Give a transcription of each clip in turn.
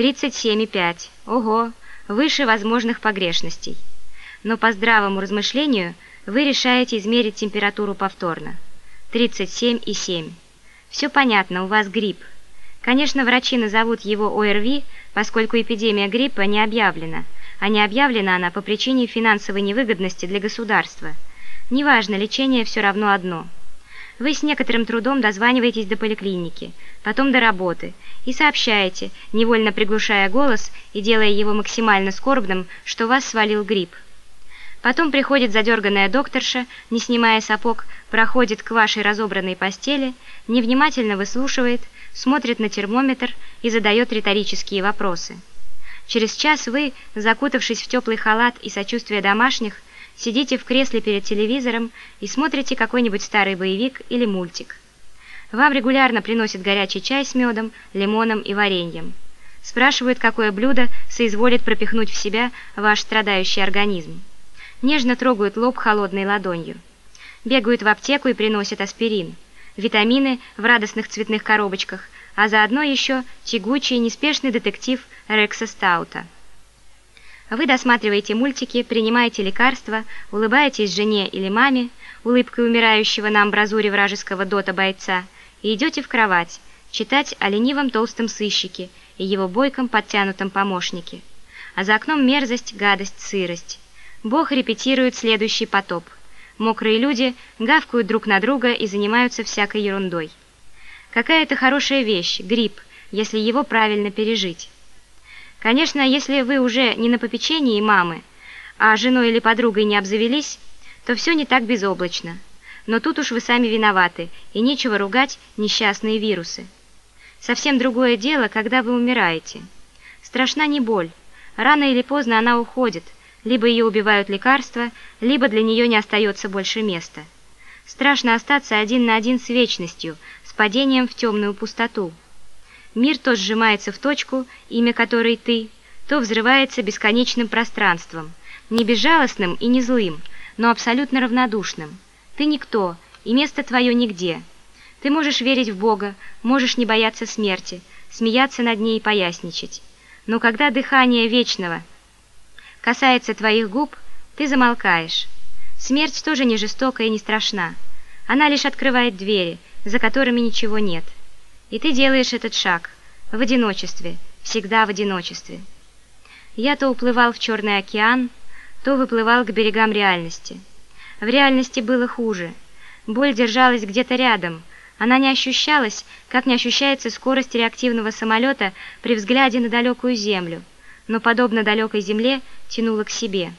37,5. Ого, выше возможных погрешностей. Но по здравому размышлению вы решаете измерить температуру повторно. 37,7. Все понятно, у вас грипп. Конечно, врачи назовут его ОРВИ, поскольку эпидемия гриппа не объявлена, а не объявлена она по причине финансовой невыгодности для государства. Неважно, лечение все равно одно. Вы с некоторым трудом дозваниваетесь до поликлиники, потом до работы и сообщаете, невольно приглушая голос и делая его максимально скорбным, что вас свалил грипп. Потом приходит задерганная докторша, не снимая сапог, проходит к вашей разобранной постели, невнимательно выслушивает, смотрит на термометр и задает риторические вопросы. Через час вы, закутавшись в теплый халат и сочувствие домашних, сидите в кресле перед телевизором и смотрите какой-нибудь старый боевик или мультик. Вам регулярно приносят горячий чай с медом, лимоном и вареньем. Спрашивают, какое блюдо соизволит пропихнуть в себя ваш страдающий организм. Нежно трогают лоб холодной ладонью. Бегают в аптеку и приносят аспирин витамины в радостных цветных коробочках, а заодно еще тягучий неспешный детектив Рекса Стаута. Вы досматриваете мультики, принимаете лекарства, улыбаетесь жене или маме, улыбкой умирающего на амбразуре вражеского дота-бойца, и идете в кровать, читать о ленивом толстом сыщике и его бойком подтянутом помощнике. А за окном мерзость, гадость, сырость. Бог репетирует следующий потоп – Мокрые люди гавкают друг на друга и занимаются всякой ерундой. Какая это хорошая вещь, грипп, если его правильно пережить. Конечно, если вы уже не на попечении мамы, а женой или подругой не обзавелись, то все не так безоблачно. Но тут уж вы сами виноваты, и нечего ругать несчастные вирусы. Совсем другое дело, когда вы умираете. Страшна не боль. Рано или поздно она уходит – либо ее убивают лекарства, либо для нее не остается больше места. Страшно остаться один на один с вечностью, с падением в темную пустоту. Мир то сжимается в точку, имя которой ты, то взрывается бесконечным пространством, не безжалостным и не злым, но абсолютно равнодушным. Ты никто, и место твое нигде. Ты можешь верить в Бога, можешь не бояться смерти, смеяться над ней и поясничать. Но когда дыхание вечного – касается твоих губ, ты замолкаешь. Смерть тоже не жестока и не страшна. Она лишь открывает двери, за которыми ничего нет. И ты делаешь этот шаг в одиночестве, всегда в одиночестве. Я то уплывал в Черный океан, то выплывал к берегам реальности. В реальности было хуже. Боль держалась где-то рядом. Она не ощущалась, как не ощущается скорость реактивного самолета при взгляде на далекую землю но, подобно далекой земле, тянуло к себе.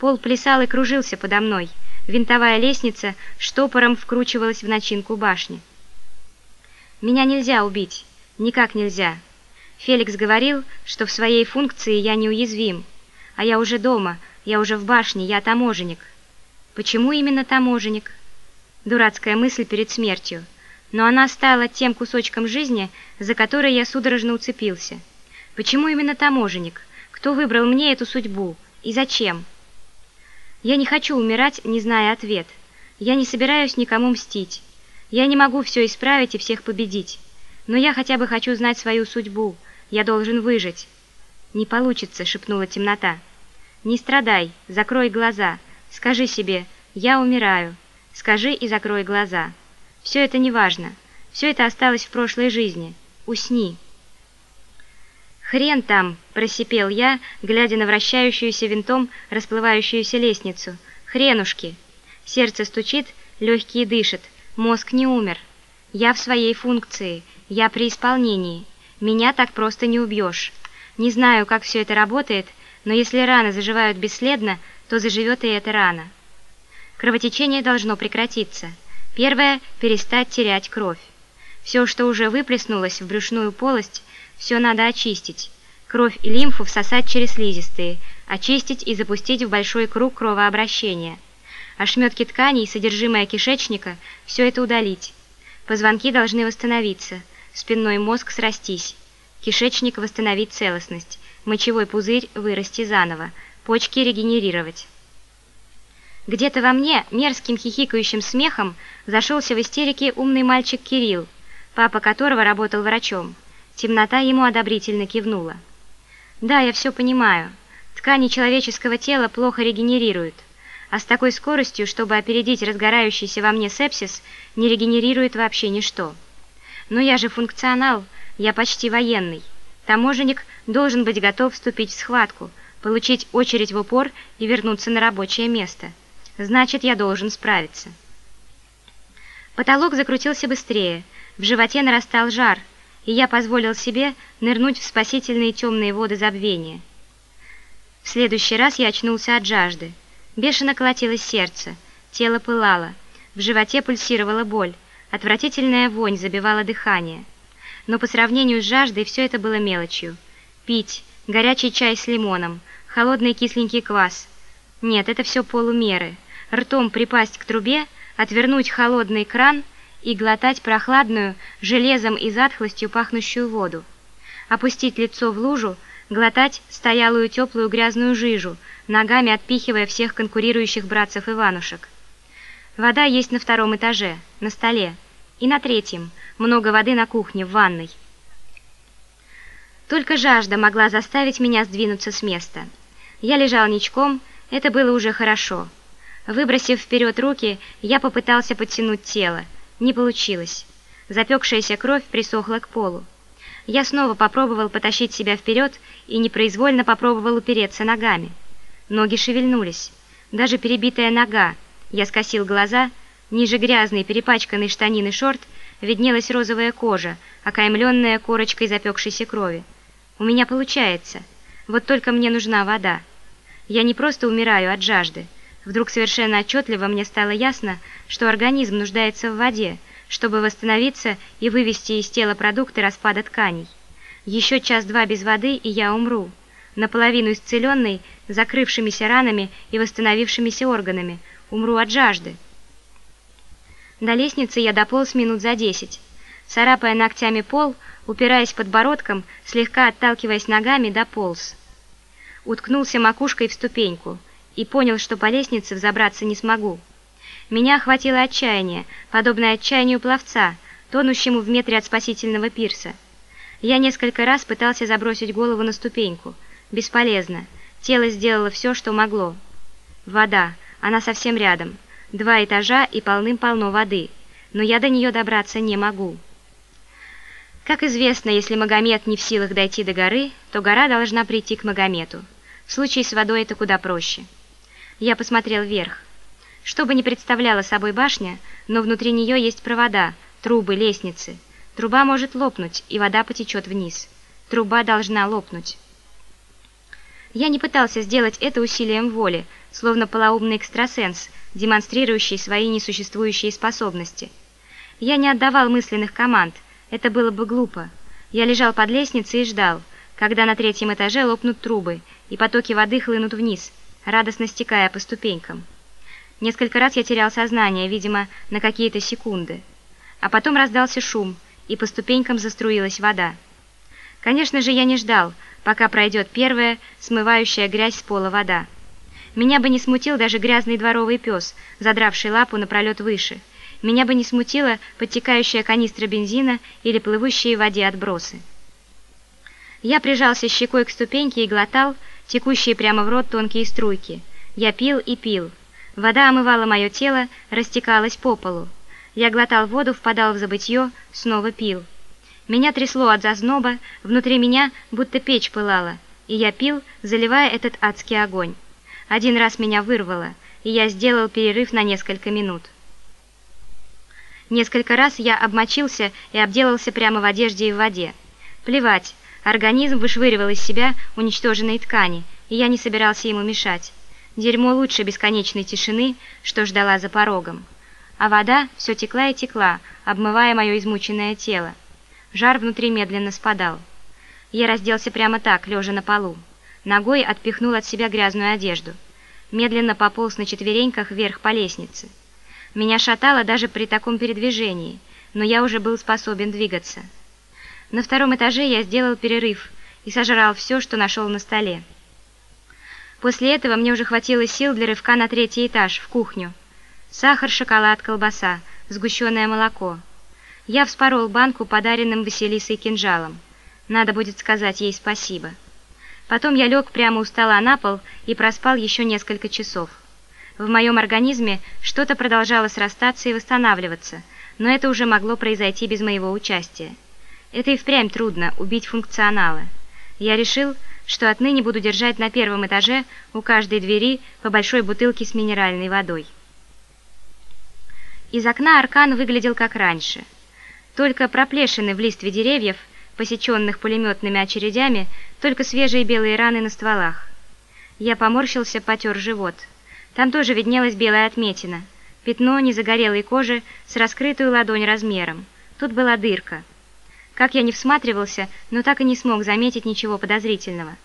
Пол плясал и кружился подо мной, винтовая лестница штопором вкручивалась в начинку башни. «Меня нельзя убить, никак нельзя. Феликс говорил, что в своей функции я неуязвим, а я уже дома, я уже в башне, я таможенник. Почему именно таможенник?» Дурацкая мысль перед смертью, но она стала тем кусочком жизни, за который я судорожно уцепился – Почему именно таможенник? Кто выбрал мне эту судьбу? И зачем? Я не хочу умирать, не зная ответ. Я не собираюсь никому мстить. Я не могу все исправить и всех победить. Но я хотя бы хочу знать свою судьбу. Я должен выжить. «Не получится», — шепнула темнота. «Не страдай, закрой глаза. Скажи себе, я умираю. Скажи и закрой глаза. Все это не важно. Все это осталось в прошлой жизни. Усни». «Хрен там!» – просипел я, глядя на вращающуюся винтом расплывающуюся лестницу. «Хренушки!» Сердце стучит, легкие дышат, мозг не умер. Я в своей функции, я при исполнении. Меня так просто не убьешь. Не знаю, как все это работает, но если раны заживают бесследно, то заживет и эта рана. Кровотечение должно прекратиться. Первое – перестать терять кровь. Все, что уже выплеснулось в брюшную полость, все надо очистить. Кровь и лимфу всосать через слизистые, очистить и запустить в большой круг кровообращения. Ошметки тканей и содержимое кишечника – все это удалить. Позвонки должны восстановиться, спинной мозг срастись, кишечник восстановить целостность, мочевой пузырь вырасти заново, почки регенерировать. Где-то во мне мерзким хихикающим смехом зашелся в истерике умный мальчик Кирилл, папа которого работал врачом. Темнота ему одобрительно кивнула. «Да, я все понимаю. Ткани человеческого тела плохо регенерируют, а с такой скоростью, чтобы опередить разгорающийся во мне сепсис, не регенерирует вообще ничто. Но я же функционал, я почти военный. Таможенник должен быть готов вступить в схватку, получить очередь в упор и вернуться на рабочее место. Значит, я должен справиться». Потолок закрутился быстрее, в животе нарастал жар, и я позволил себе нырнуть в спасительные темные воды забвения. В следующий раз я очнулся от жажды. Бешено колотилось сердце, тело пылало, в животе пульсировала боль, отвратительная вонь забивала дыхание. Но по сравнению с жаждой все это было мелочью. Пить, горячий чай с лимоном, холодный кисленький квас. Нет, это все полумеры. Ртом припасть к трубе – отвернуть холодный кран и глотать прохладную, железом и затхлостью пахнущую воду, опустить лицо в лужу, глотать стоялую теплую грязную жижу, ногами отпихивая всех конкурирующих братцев Иванушек. Вода есть на втором этаже, на столе, и на третьем, много воды на кухне, в ванной. Только жажда могла заставить меня сдвинуться с места. Я лежал ничком, это было уже хорошо. Выбросив вперед руки, я попытался подтянуть тело. Не получилось. Запекшаяся кровь присохла к полу. Я снова попробовал потащить себя вперед и непроизвольно попробовал упереться ногами. Ноги шевельнулись. Даже перебитая нога. Я скосил глаза. Ниже грязной, перепачканной штанины шорт виднелась розовая кожа, окаймленная корочкой запекшейся крови. У меня получается. Вот только мне нужна вода. Я не просто умираю от жажды. Вдруг совершенно отчетливо мне стало ясно, что организм нуждается в воде, чтобы восстановиться и вывести из тела продукты распада тканей. Еще час-два без воды, и я умру. Наполовину исцеленный, закрывшимися ранами и восстановившимися органами, умру от жажды. До лестницы я дополз минут за десять. Царапая ногтями пол, упираясь подбородком, слегка отталкиваясь ногами, дополз. Уткнулся макушкой в ступеньку – и понял, что по лестнице взобраться не смогу. Меня охватило отчаяние, подобное отчаянию пловца, тонущему в метре от спасительного пирса. Я несколько раз пытался забросить голову на ступеньку. Бесполезно. Тело сделало все, что могло. Вода. Она совсем рядом. Два этажа и полным-полно воды. Но я до нее добраться не могу. Как известно, если Магомед не в силах дойти до горы, то гора должна прийти к Магомету. В случае с водой это куда проще. Я посмотрел вверх. Что бы ни представляла собой башня, но внутри нее есть провода, трубы, лестницы. Труба может лопнуть, и вода потечет вниз. Труба должна лопнуть. Я не пытался сделать это усилием воли, словно полоумный экстрасенс, демонстрирующий свои несуществующие способности. Я не отдавал мысленных команд, это было бы глупо. Я лежал под лестницей и ждал, когда на третьем этаже лопнут трубы, и потоки воды хлынут вниз – радостно стекая по ступенькам. Несколько раз я терял сознание, видимо, на какие-то секунды. А потом раздался шум, и по ступенькам заструилась вода. Конечно же, я не ждал, пока пройдет первая, смывающая грязь с пола вода. Меня бы не смутил даже грязный дворовый пес, задравший лапу напролет выше. Меня бы не смутила подтекающая канистра бензина или плывущие в воде отбросы. Я прижался щекой к ступеньке и глотал, текущие прямо в рот тонкие струйки. Я пил и пил. Вода омывала мое тело, растекалась по полу. Я глотал воду, впадал в забытье, снова пил. Меня трясло от зазноба, внутри меня будто печь пылала, и я пил, заливая этот адский огонь. Один раз меня вырвало, и я сделал перерыв на несколько минут. Несколько раз я обмочился и обделался прямо в одежде и в воде. Плевать, Организм вышвыривал из себя уничтоженные ткани, и я не собирался ему мешать. Дерьмо лучше бесконечной тишины, что ждала за порогом. А вода все текла и текла, обмывая мое измученное тело. Жар внутри медленно спадал. Я разделся прямо так, лежа на полу. Ногой отпихнул от себя грязную одежду. Медленно пополз на четвереньках вверх по лестнице. Меня шатало даже при таком передвижении, но я уже был способен двигаться. На втором этаже я сделал перерыв и сожрал все, что нашел на столе. После этого мне уже хватило сил для рывка на третий этаж, в кухню. Сахар, шоколад, колбаса, сгущенное молоко. Я вспорол банку подаренным Василисой кинжалом. Надо будет сказать ей спасибо. Потом я лег прямо у стола на пол и проспал еще несколько часов. В моем организме что-то продолжало срастаться и восстанавливаться, но это уже могло произойти без моего участия. Это и впрямь трудно – убить функционала. Я решил, что отныне буду держать на первом этаже у каждой двери по большой бутылке с минеральной водой. Из окна аркан выглядел как раньше. Только проплешины в листве деревьев, посеченных пулеметными очередями, только свежие белые раны на стволах. Я поморщился, потер живот. Там тоже виднелась белая отметина. Пятно незагорелой кожи с раскрытую ладонь размером. Тут была дырка. Как я не всматривался, но так и не смог заметить ничего подозрительного.